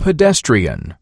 pedestrian.